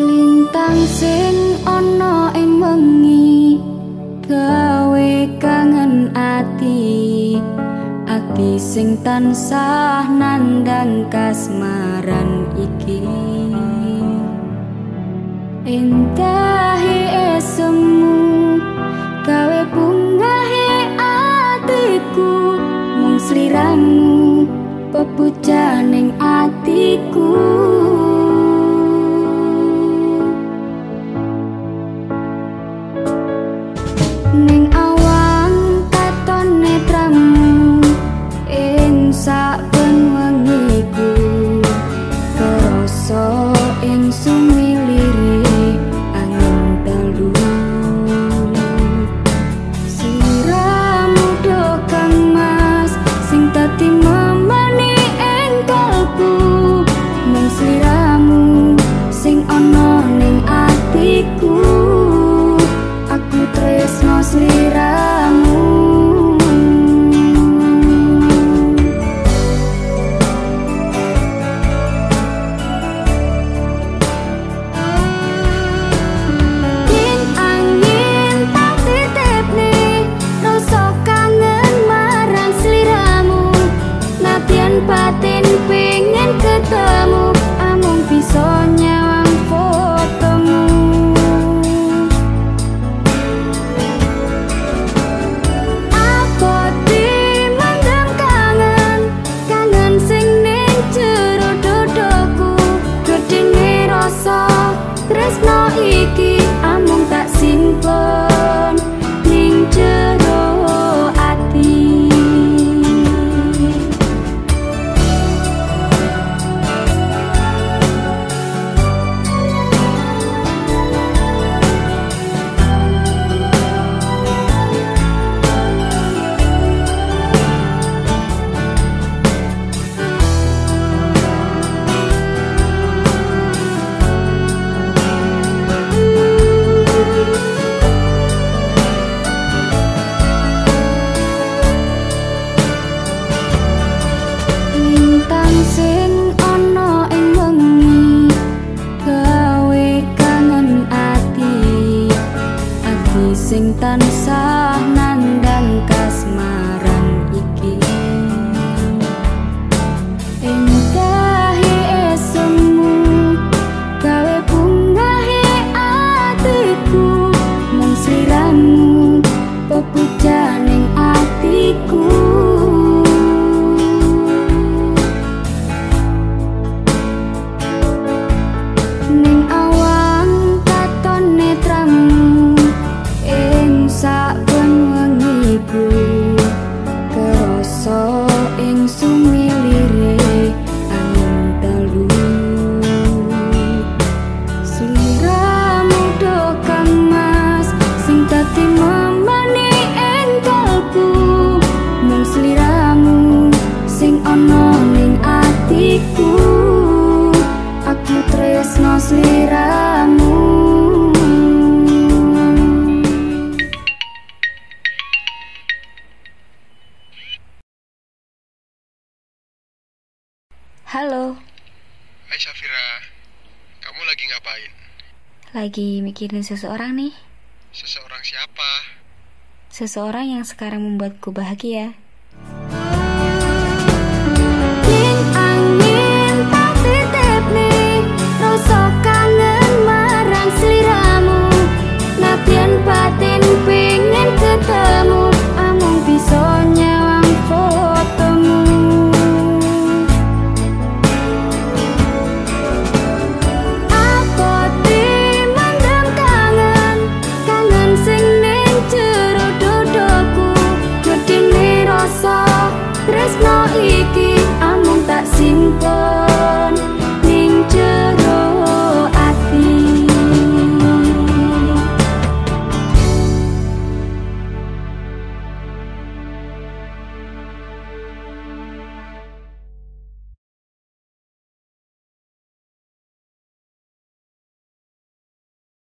lintang sing ana ing wengi gawe kangen ati. Ati sing tansah nandang kasmaran iki. Entahi esemu gawe bungahi atiku. Mung sliramu pepucaning atiku. Halo. Hai Safira, kamu lagi ngapain? Lagi mikirin seseorang nih. Seseorang siapa? Seseorang yang sekarang membuatku bahagia.